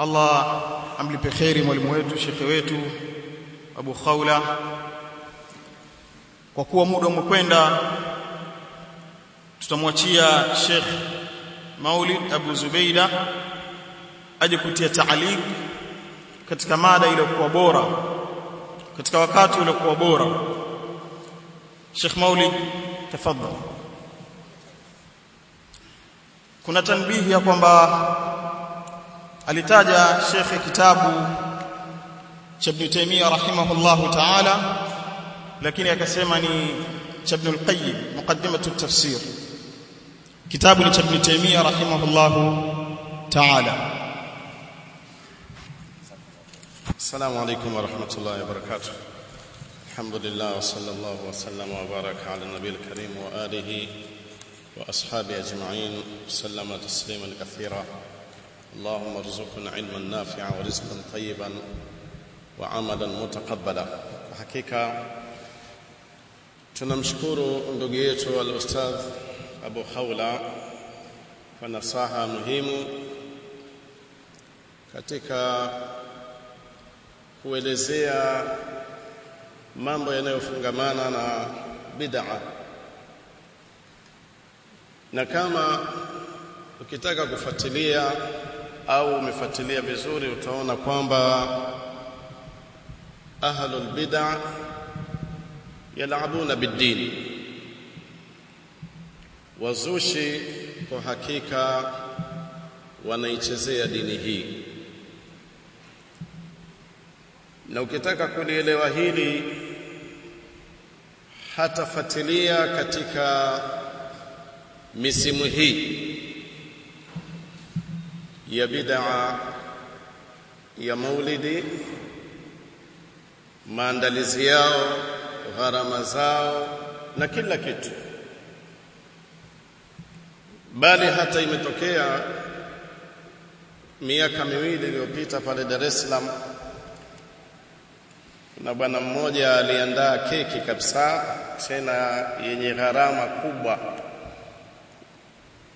Allah amlipe kheri mwalimu wetu shekhe wetu Abu Khawla. Kwa kuwa muda umekwenda tutamwachia Sheikh Maulid Abu Zubeida aje kutia taalik katika mada iliyokuwa bora katika wakati uliokuwa bora. Sheikh Maulid tafadhali. Kuna tanbihi ya kwamba alitaja Sheikh kitabu cha Ibn Taymiyyah rahimahullahu ta'ala lakini akasema ni cha Ibn al-Qayyim muqaddimatu at-tafsir kitabu ni cha Ibn Taymiyyah rahimahullahu ta'ala السلام عليكم ورحمة الله وبركاته الحمد لله وصلى الله وسلم وبارك على النبي الكريم وآله وأصحابه أجمعين وسلم تسليما كثيرا اللهم ارزقنا علما نافعا ورزقا طيبا وعملا متقبلا حقيقة tunamshukuru ndugu yetu al-ustadh Abu Khawla kwa nasaha muhimu katika kuelezea mambo yanayofungamana na bid'a na kama ukitaka kufuatilia au umefuatilia vizuri utaona kwamba ahlul bid'a yalabuna bid-din. Wazushi kwa hakika wanaichezea dini hii. Na ukitaka kulielewa hili hatafuatilia katika misimu hii ya bid'a ya maulidi maandalizi yao gharama zao na kila kitu. Bali hata imetokea miaka miwili iliyopita pale Dar es Salaam na bwana mmoja aliandaa keki kabisa tena yenye gharama kubwa.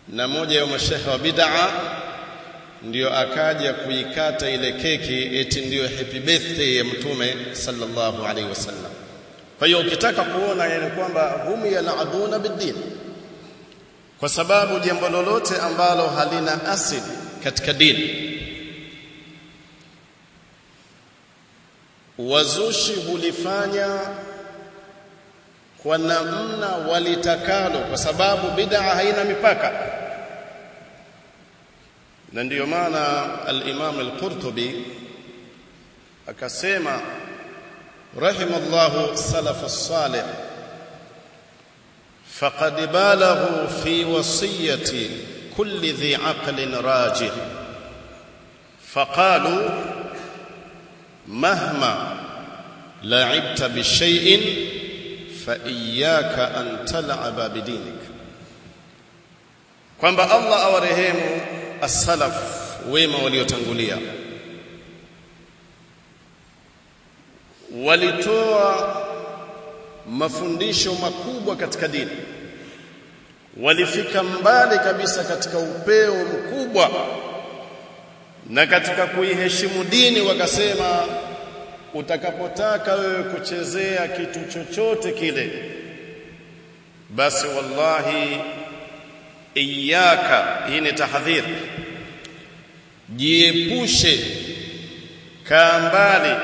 Na moja ya mashehe wa bid'a ndio akaja kuikata ile keki eti ndio happy birthday ya mtume sallallahu alaihi wasallam. Kwa hiyo ukitaka kuona yani kwamba hum yalaaduna biddin kwa sababu jambo lolote ambalo halina asili katika dini wazushi hulifanya kwa namna walitakalo kwa sababu bid'a haina mipaka na ndiyo maana al-Imam al-Qurtubi akasema rahimallahu salaf as-salih faqad balaghu fi wasiyati kulli dhi aqlin rajih faqalu مهما لعبت بشيء فإياك أن تلعب بدينك kwamba Allah awarehemu as-salaf wema waliotangulia. Walitoa mafundisho makubwa katika dini. Walifika mbali kabisa katika upeo mkubwa. Na katika kuiheshimu dini wakasema utakapotaka wewe kuchezea kitu chochote kile basi wallahi iyaka hii ni tahadhir. Jiepushe kaa mbali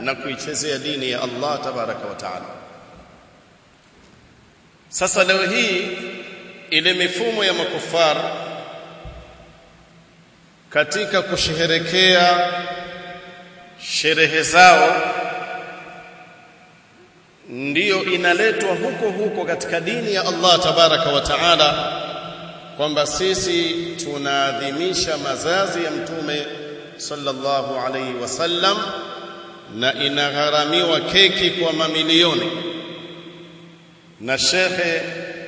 na kuichezea dini ya Allah tabaraka wa taala. Sasa leo hii ile mifumo ya makufar katika kusherehekea sherehe zao ndiyo inaletwa huko huko katika dini ya Allah tabaraka wa taala kwamba sisi tunaadhimisha mazazi ya mtume sallallahu alaihi wasallam na inagharamiwa keki kwa mamilioni. Na shekhe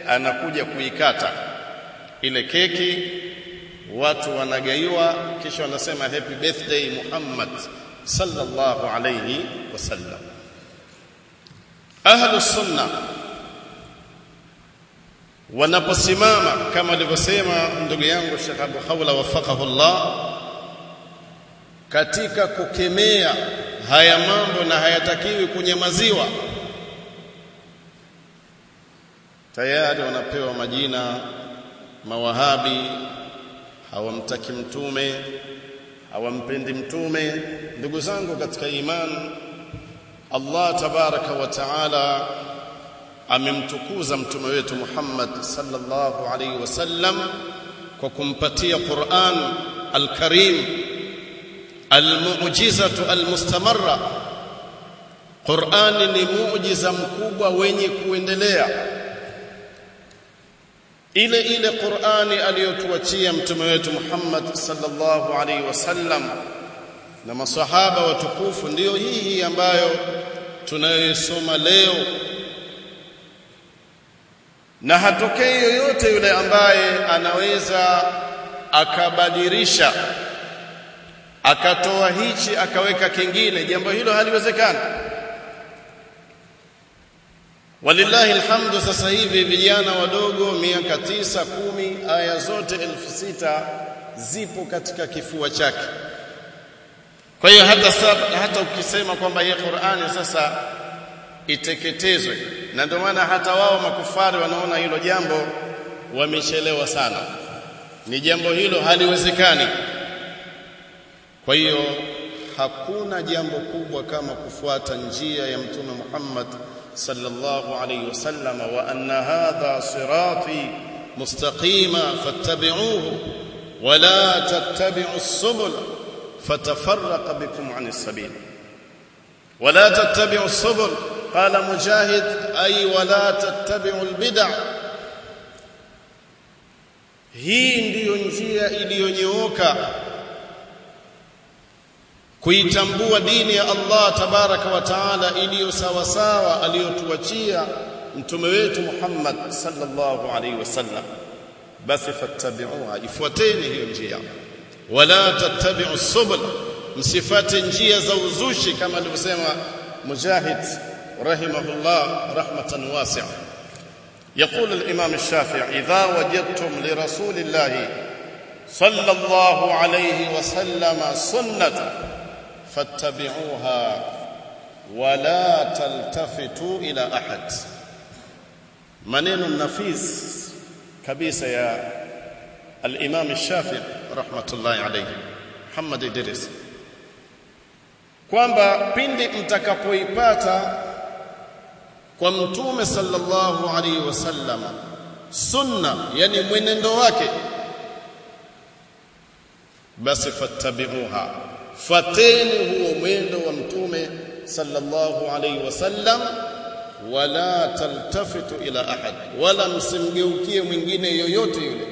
anakuja kuikata ile keki watu wanagaiwa kisha wanasema happy birthday Muhammad sallallahu alayhi wasallam ahlu sunna wanaposimama kama alivyosema ndugu yangu Sheikh Abu Khawla wafaqahu Allah katika kukemea haya mambo na hayatakiwi kunyamaziwa tayari wanapewa majina mawahabi hawamtaki mtume hawampendi mtume. Ndugu zangu katika imani Allah tabaraka wa taala amemtukuza mtume wetu Muhammad sallallahu alaihi wasallam kwa kumpatia Qur'an al-Karim al-mu'jizatu al-mustamarra. Qur'an ni muujiza mkubwa wenye kuendelea. Ile ile Qur'ani aliyotuachia mtume wetu Muhammad sallallahu alaihi wasallam na masahaba watukufu ndiyo hii ambayo tunayosoma leo na hatokei yoyote yule ambaye anaweza akabadilisha akatoa hichi akaweka kingine jambo hilo haliwezekani. Walillahi alhamdu sasa hivi vijana wadogo miaka tisa kumi aya zote elfu sita zipo katika kifua chake. Kwa hiyo hata hata ukisema kwamba hii Qur'ani sasa iteketezwe. Na ndio maana hata wao makufari wanaona hilo jambo wamechelewa sana. Ni jambo hilo haliwezekani. Kwa hiyo hakuna jambo kubwa kama kufuata njia ya mtume Muhammad sallallahu alayhi wasallam wa anna hadha sirati mustaqima fattabi'uhu wa la tattabi'u as-subul fatafarraqa bikum 'an as-sabil. Wa la tattabi'u as-subul qala mujahid ay ولا تتبعوا البدع. hii ndiyo njia iliyonyooka kuitambua dini ya Allah tabaraka wa taala iliyo sawa sawa aliyotuachia mtume wetu Muhammad sallallahu alaihi wasallam basi fattabi'uha ifuateni hiyo njia. Wala tattabi'u subul msifate njia za uzushi kama alivyosema mujahid رحمه الله رحمة واسعة. يقول الإمام الشافعي إذا وجدتم لرسول الله صلى الله عليه وسلم سنة فاتبعوها ولا تلتفتوا إلى أحد. منين نفيس كبيسة يا الإمام الشافعي رحمة الله عليه. محمد إدريس. kwamba pindi mtakapoipata kwa mtume sallallahu alaihi wasallam sunna yani mwenendo wake. Basi fattabi'uha fateni huo mwendo wa mtume sallallahu alaihi wasallam wala taltafitu ila ahad wala msimgeukie mwingine yoyote yule.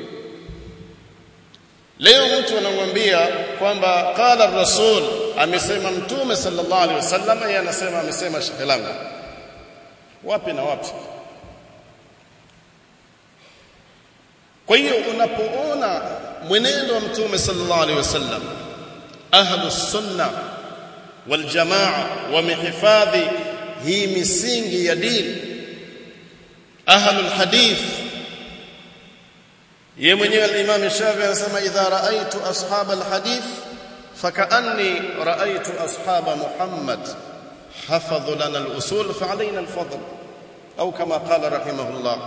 Leo mtu anamwambia kwamba qala rasul amesema mtume sallallahu alaihi wasallam yeye anasema amesema shekhe langu wapi na wapi? Kwa hiyo unapoona mwenendo wa mtume sallallahu alaihi wasallam ahlu sunna wal jamaa wamehifadhi hii misingi ya dini. Ahlul hadith yeye mwenyewe al-Imam Shafi'i anasema idha raaitu ashaba al-hadith fakaanni raaitu ashaba Muhammad hafadhu lana al-usul al-fadl au kama qala rahimahullah.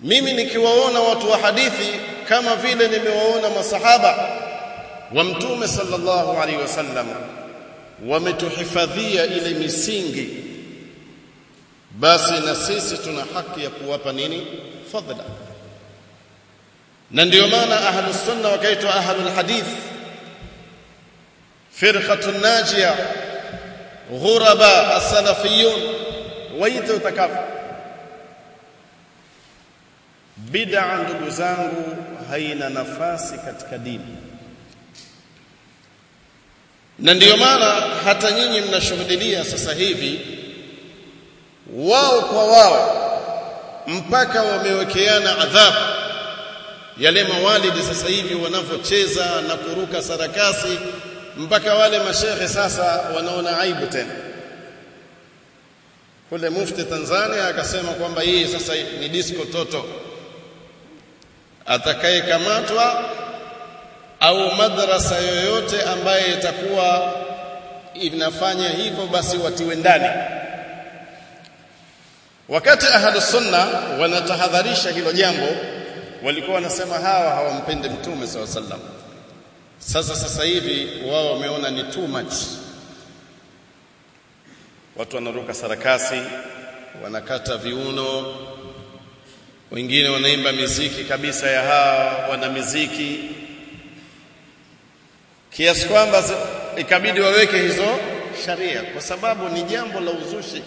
Mimi nikiwaona watu wa hadithi kama vile nimewaona masahaba wa mtume sallallahu alaihi wasallam wametuhifadhia ile misingi basi na sisi tuna haki ya kuwapa nini? Fadhila. Na ndio maana ahlus sunna wakaitwa ahlul hadith. Firqatun najia ghuraba as-salafiyun waite utakafu bid'a ndugu zangu haina nafasi katika dini. Na ndiyo maana hata nyinyi mnashuhudia sasa hivi wao kwa wao mpaka wamewekeana adhabu. Yale mawalidi sasa hivi wanavyocheza na kuruka sarakasi mpaka wale mashehe sasa wanaona aibu tena kule mufti Tanzania akasema kwamba hii sasa ni disco toto. Atakayekamatwa au madrasa yoyote ambaye itakuwa inafanya hivyo basi watiwe ndani. Wakati ahlu sunna wanatahadharisha hilo jambo walikuwa wanasema hawa hawampende mtume sallallahu alaihi wasallam. Sasa sasa hivi wao wameona ni too much watu wanaruka sarakasi wanakata viuno wengine wanaimba miziki kabisa ya hawa wana miziki kiasi kwamba ikabidi waweke hizo sharia kwa sababu ni jambo la uzushi.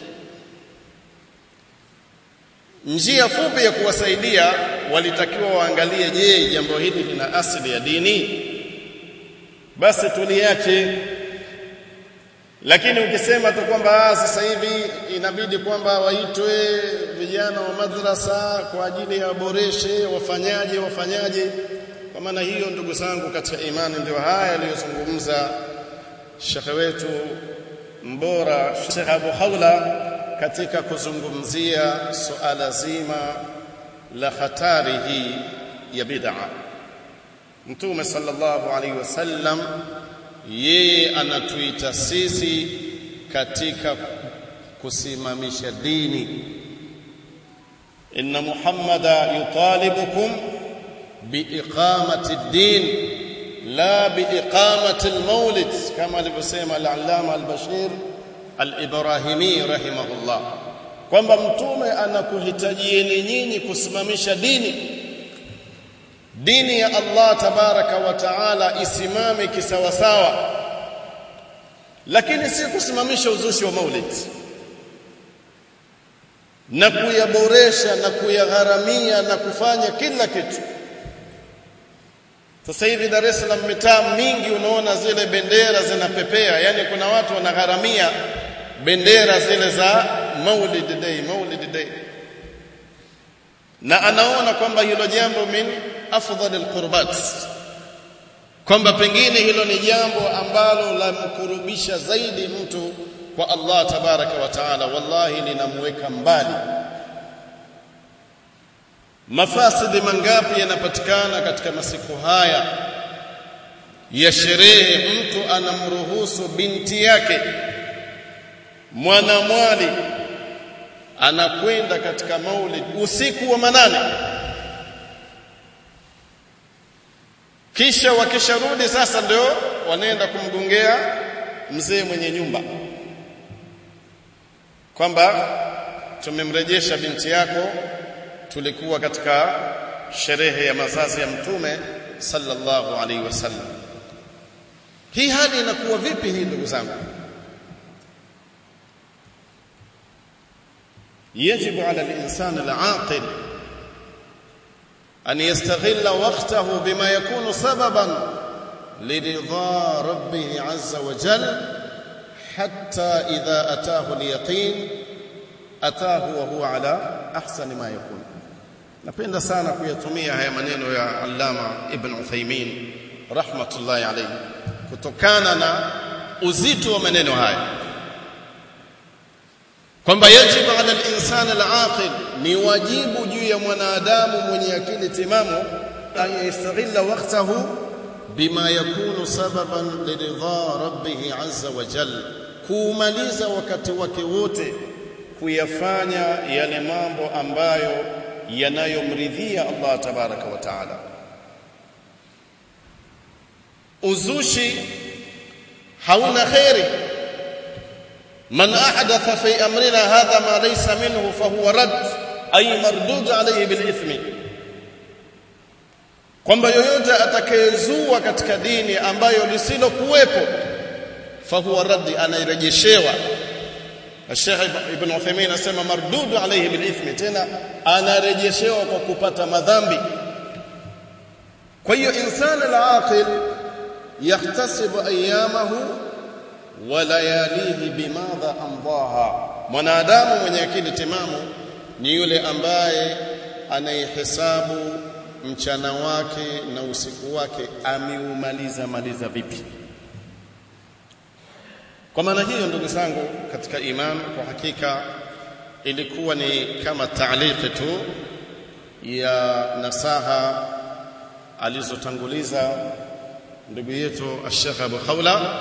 Njia fupi ya kuwasaidia walitakiwa waangalie je jambo hili lina asili ya dini? Basi tuliache lakini ukisema tu kwamba sasa hivi inabidi kwamba waitwe vijana wa madrasa kwa ajili ya waboreshe wafanyaje wafanyaje. Kwa maana hiyo ndugu zangu katika imani ndio haya aliyozungumza shekhe wetu mbora Sheikh Abu Khawla katika kuzungumzia suala zima la hatari hii ya bid'a. Mtume sallallahu alaihi wasallam yeye anatuita sisi katika kusimamisha dini. Inna muhammada yutalibukum biiqamati ad-din la biiqamati al-maulid kama alivyosema al-allama al-bashir al-ibrahimi rahimahullah. Kwamba mtume anakuhitajieni nyinyi kusimamisha dini dini ya Allah tabaraka wa taala isimame kisawasawa. Lakini si kusimamisha uzushi wa maulid. Na kuyaboresha na kuyagharamia na kufanya kila kitu. Sasa hivi Dar es Salaam mitaa mingi unaona zile bendera zinapepea. Yani kuna watu wanagharamia bendera zile za Maulid Day Maulid Day. Na anaona kwamba hilo jambo min afdal alqurbat. Kwamba pengine hilo ni jambo ambalo lamkurubisha zaidi mtu kwa Allah tabaraka wa taala. Wallahi linamweka mbali. Mafasidi mangapi yanapatikana katika masiku haya ya sherehe? Mtu anamruhusu binti yake mwanamwali anakwenda katika maulid usiku wa manane kisha wakisharudi sasa ndio wanaenda kumgongea mzee mwenye nyumba. Kwamba tumemrejesha binti yako tulikuwa katika sherehe ya mazazi ya mtume sallallahu alaihi wasallam. Hii hali inakuwa vipi hii ndugu zangu? Yajibu ala linsan alaqil. أن يستغل وقته بما يكون سببا لرضا ربه عز وجل حتى إذا أتاه اليقين أتاه وهو على أحسن ما يكون نبدأ سانا في يتمية يا منين يا علامة ابن عثيمين رحمة الله عليه. كتوكاننا أزيت ومنين هاي؟ كم يجب على الإنسان العاقل نواجيب ya mwanadamu mwenye akili timamu an yastaghilla waqtahu bima yakunu sababan liridha rabbih azza wa jalla kuumaliza wakati wake wote kuyafanya yale mambo ambayo yanayomridhia Allah tabaraka wa taala uzushi hauna khairi من أحدث في أمرنا هذا ما ليس منه فهو رد أي مردود عليه بالإثم. قم يوجد أتكيزو كتك ديني أم بيو كويبو فهو رد أنا يرجيشيوا الشيخ ابن عثمين أسمى مردود عليه بالإثم تينا أنا رجيشيوا كوكوبات مذنبي كي إنسان العاقل يختصب أيامه ولياليه بماذا أمضاها منادام من يكيد تمامه ni yule ambaye anaihesabu mchana wake na usiku wake ameumaliza maliza vipi? Kwa maana hiyo ndugu zangu katika iman kwa hakika ilikuwa ni kama taaliki tu ya nasaha alizotanguliza ndugu yetu Sheikh Abu Khawla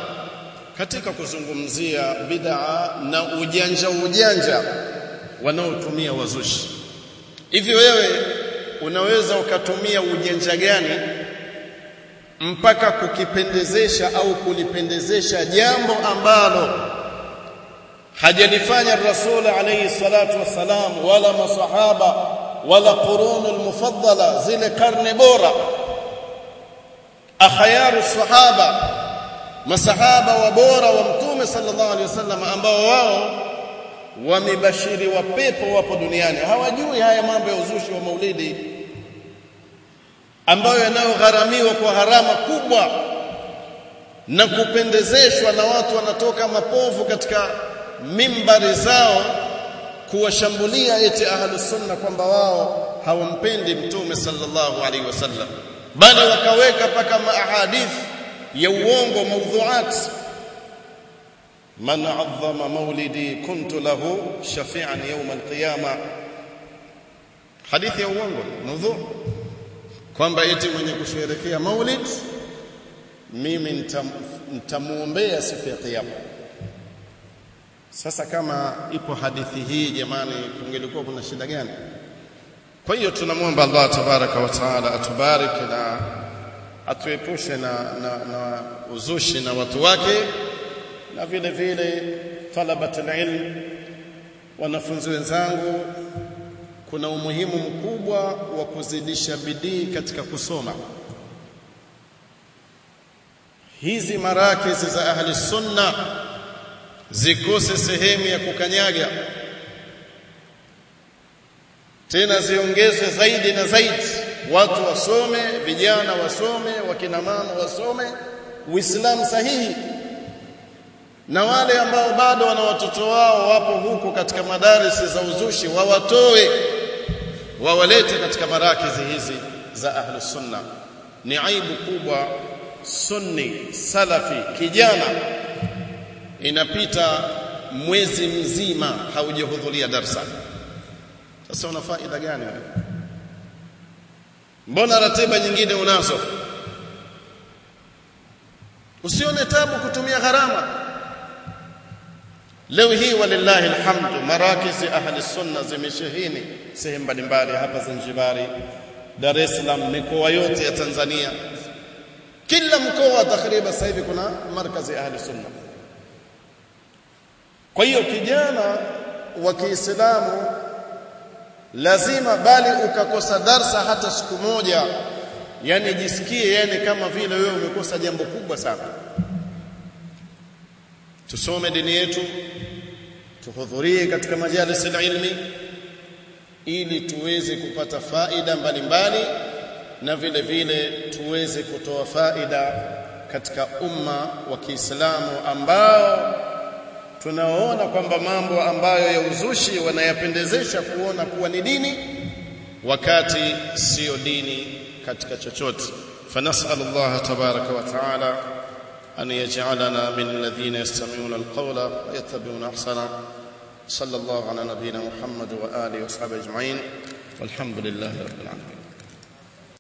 katika kuzungumzia bid'a na ujanja ujanja wanaotumia wazushi. Hivi wewe unaweza ukatumia ujanja gani mpaka kukipendezesha au kulipendezesha jambo ambalo hajalifanya Rasul alayhi salatu wassalam wala masahaba wala qurun almufaddala zile karne bora? Akhayaru sahaba masahaba wa bora wa mtume sallallahu alayhi wasallam ambao wao wamebashiri wa pepo wapo duniani. Hawajui haya mambo ya uzushi wa maulidi ambayo yanayogharamiwa kwa harama kubwa na kupendezeshwa na watu wanatoka mapovu katika mimbari zao kuwashambulia eti ahlus sunna kwamba wao hawampendi mtume sallallahu alaihi wasallam bali wakaweka paka maahadith ya uongo maudhuat man عظم maulidi kuntu lahu shafi'an yawm alqiyama. Hadithi ya uongo maudhu kwamba eti mwenye kusherehekea maulid mimi nitamuombea siku ya kiyama sasa kama ipo hadithi hii jamani kungelikuwa kuna shida gani? Kwa hiyo tunamwomba Allah tabaraka wa taala atubariki na atuepushe na, na, na uzushi na watu wake na vile vile talabat alilm wanafunzi wenzangu kuna umuhimu mkubwa wa kuzidisha bidii katika kusoma. Hizi marakizi za ahli sunna zikose sehemu ya kukanyaga. Tena ziongezwe zaidi na zaidi. Watu wasome vijana wasome wakina mama wasome. Uislamu sahihi na wale ambao bado wana watoto wao wapo huko katika madarisi za uzushi wawatoe wawalete katika marakizi hizi za ahlu sunna. Ni aibu kubwa sunni salafi kijana inapita mwezi mzima haujahudhuria darsa. Sasa una faida gani wewe? Mbona ratiba nyingine unazo? Usione tabu kutumia gharama leo hii walillahi alhamdu marakizi ahli sunna zimeshehini sehemu mbalimbali hapa Zanzibari Dar es Salaam mikoa yote ya Tanzania. Kila mkoa takriban sasa hivi kuna markazi ahli sunna. Kwa hiyo kijana wa Kiislamu lazima bali ukakosa darsa hata siku moja yani jisikie yani kama vile wewe umekosa jambo kubwa sana tusome dini yetu tuhudhurie katika majalis ilmi ili tuweze kupata faida mbalimbali na vile vile tuweze kutoa faida katika umma wa Kiislamu ambao tunaona kwamba mambo ambayo ya uzushi wanayapendezesha kuona kuwa ni dini wakati sio dini katika chochote فنسأل الله تبارك وتعالى أن يجعلنا من الذين يستمعون القول ويتبعون أحسنه صلى الله على نبينا محمد وآله وصحبه أجمعين. والحمد لله رب العالمين.